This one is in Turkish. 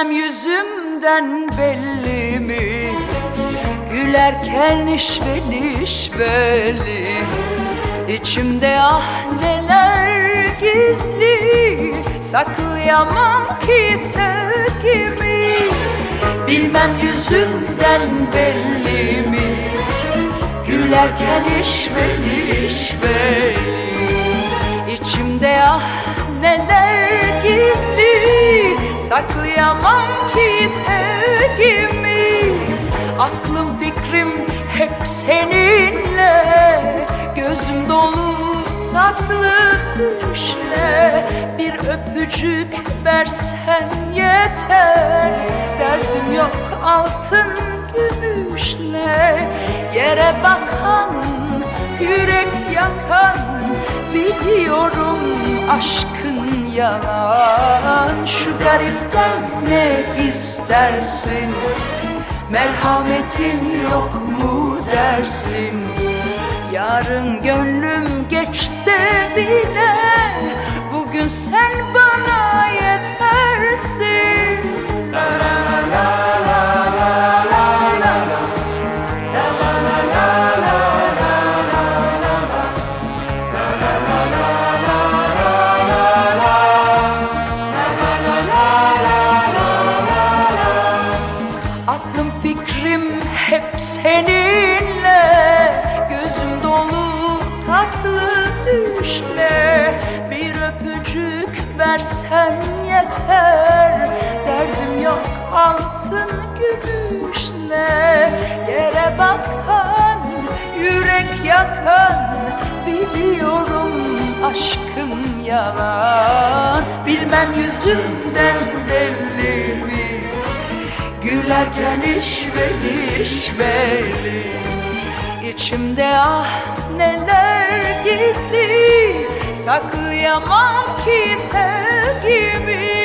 Bilmem yüzümden belli mi? Gülerken işveli işveli İçimde ah neler gizli. Saklayamam ki sevgimi. Bilmem yüzümden belli mi? Gülerken işveli işveli İçimde ah neler Saklayamam ki sevgimi. Aklım fikrim hep seninle. Gözüm dolu tatlı düşle Bir öpücük versen yeter. Derdim yok altın gümüşle. Yere bakan, yürek yakan Biliyorum aşkın yalan. Şu garipten ne istersin? Merhametin yok mu dersin? Yarın gönlüm geçse bile Bugün sen bana seninle Gözüm dolu tatlı düşle Bir öpücük versen yeter Derdim yok altın gümüşle Yere bakan, yürek yakan Biliyorum aşkım yalan Bilmem yüzümden belli Gülerken işveli işveli İçimde ah neler gizli Saklayamam ki sevgimi